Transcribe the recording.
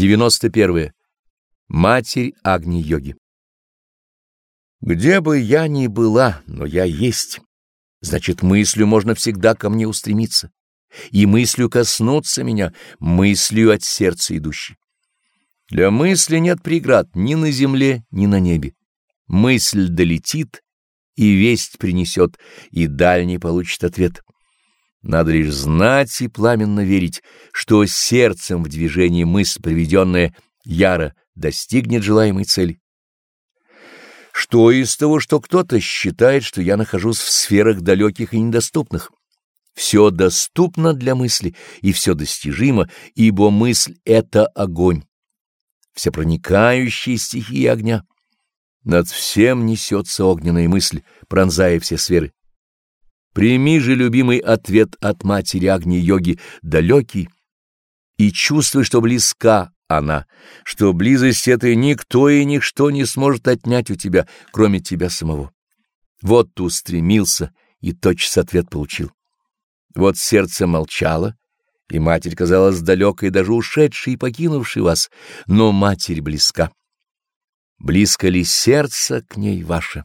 91. Матерь Агни-йоги Где бы я ни была, но я есть. Значит, мыслью можно всегда ко мне устремиться. И мыслью коснуться меня, мыслью от сердца идущей. Для мысли нет преград ни на земле, ни на небе. Мысль долетит и весть принесет, и дальний получит ответ. Надо лишь знать и пламенно верить, что сердцем в движении мысль, приведенная яро, достигнет желаемой цели. Что из того, что кто-то считает, что я нахожусь в сферах далеких и недоступных? Все доступно для мысли, и все достижимо, ибо мысль — это огонь, всепроникающая стихия огня. Над всем несется огненная мысль, пронзая все сферы. Прими же, любимый, ответ от матери Агни-йоги, далекий, и чувствуй, что близка она, что близость этой никто и ничто не сможет отнять у тебя, кроме тебя самого. Вот ты устремился и тотчас ответ получил. Вот сердце молчало, и матерь казалась далекой, даже ушедшей и покинувшей вас, но матерь близка. Близко ли сердце к ней ваше?